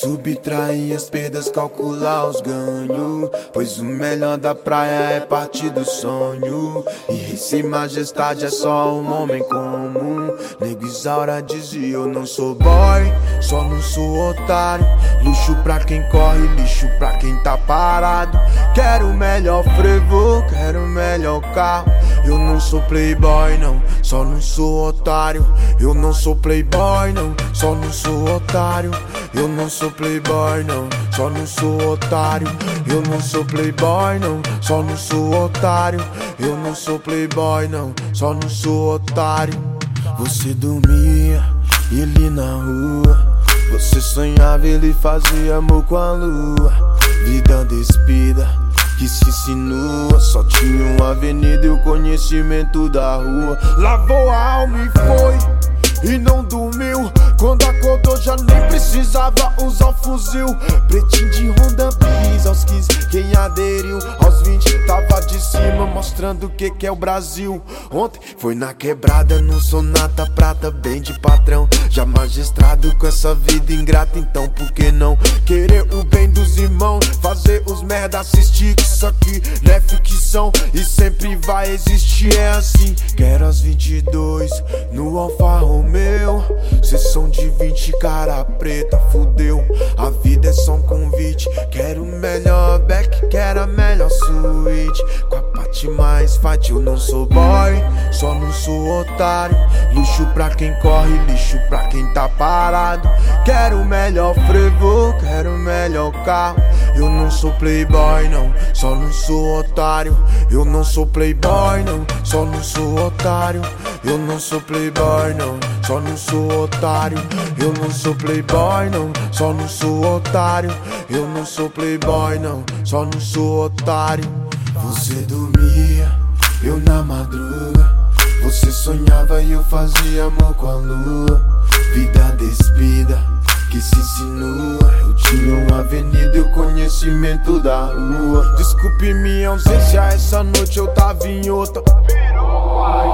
Subtrair as perdas, calcular os ganhos. Pois o melhor da praia é parte do sonho. E rei sem majestade é só um homem comum. Nego Isaura dizia: Eu não sou boy, só não sou otário. Luxo pra quem corre, lixo pra quem tá parado. Quero o melhor frevo, quero o melhor carro. Eu não sou playboy, não, só sou otário. Eu não sou playboy, não, só não sou otário. Eu não sou playboy, não, só não sou otário. Eu não sou playboy, não, só não sou otário. Eu não sou playboy, não, só não sou otário. Você dormia, ele na rua. Você sonhava, ele fazia amor com a lua. Vida despida que se insinua. Só tinha uma avenida e o conhecimento da rua. Lavou a alma e foi, e não dormiu. Quando acordou já nem precisava usar fuzil Pretinho de Honda Bis aos 15 Quem aderiu aos 20 tava de cima Mostrando o que que é o Brasil Ontem foi na quebrada no Sonata Prata Bem de patrão Já magistrado com essa vida ingrata Então por que não querer merda assistir isso aqui não é ficção E sempre vai existir é assim Quero as 22 no Alfa Romeo Sessão de 20 cara preta, fudeu. A vida é só um convite. Quero o melhor back, quero a melhor suíte. Com a parte mais fight, eu não sou boy, só não sou otário. Luxo pra quem corre, lixo pra quem tá parado. Quero o melhor frevo, quero o melhor carro. Eu não sou playboy, não, só não sou otário. Eu não sou playboy, não, só não sou otário. Eu não sou playboy, não, só não sou otário. Eu não sou playboy, não, só não sou otário. Eu não sou playboy, não, só não sou otário. Você dormia, eu na madruga. Você sonhava e eu fazia amor com a lua. Vida despida que se insinua. Eu tinha uma avenida e o conhecimento da rua. Desculpe minha ausência, essa noite eu tava em outra.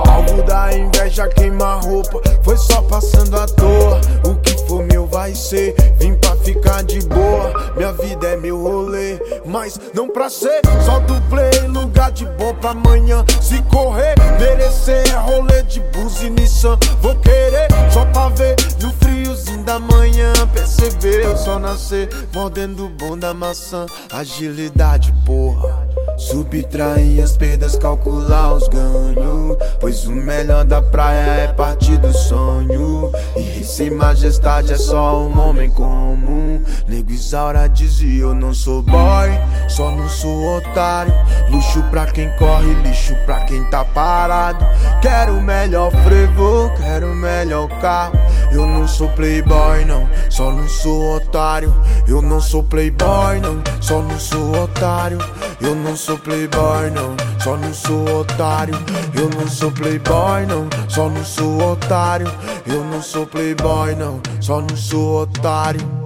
Algo da inveja queima roupa, foi só passando à toa. O que for meu vai ser, vim pra ficar de boa. Minha vida é meu rolê, mas não pra ser só do play. Lugar de bom pra amanhã, se correr, merecer é rolê de bus e Nissan. Vou querer só pra ver no friozinho da manhã. Perceber eu só nascer mordendo o bom da maçã. Agilidade, porra. Subtrair as perdas, calcular os ganhos. Pois o melhor da praia é parte do sonho. E sem majestade é só um homem comum. Nego Isaura dizia: Eu não sou boy, só não sou otário. Luxo pra quem corre, lixo pra quem tá parado. Quero o melhor frevo, quero o melhor carro. Eu não sou playboy, não, só não sou otário. Eu não sou playboy, não, só não sou otário. Eu não sou playboy, não, só não sou otário. Eu não sou playboy, não, só não sou otário. Eu não sou playboy, não, só não sou otário.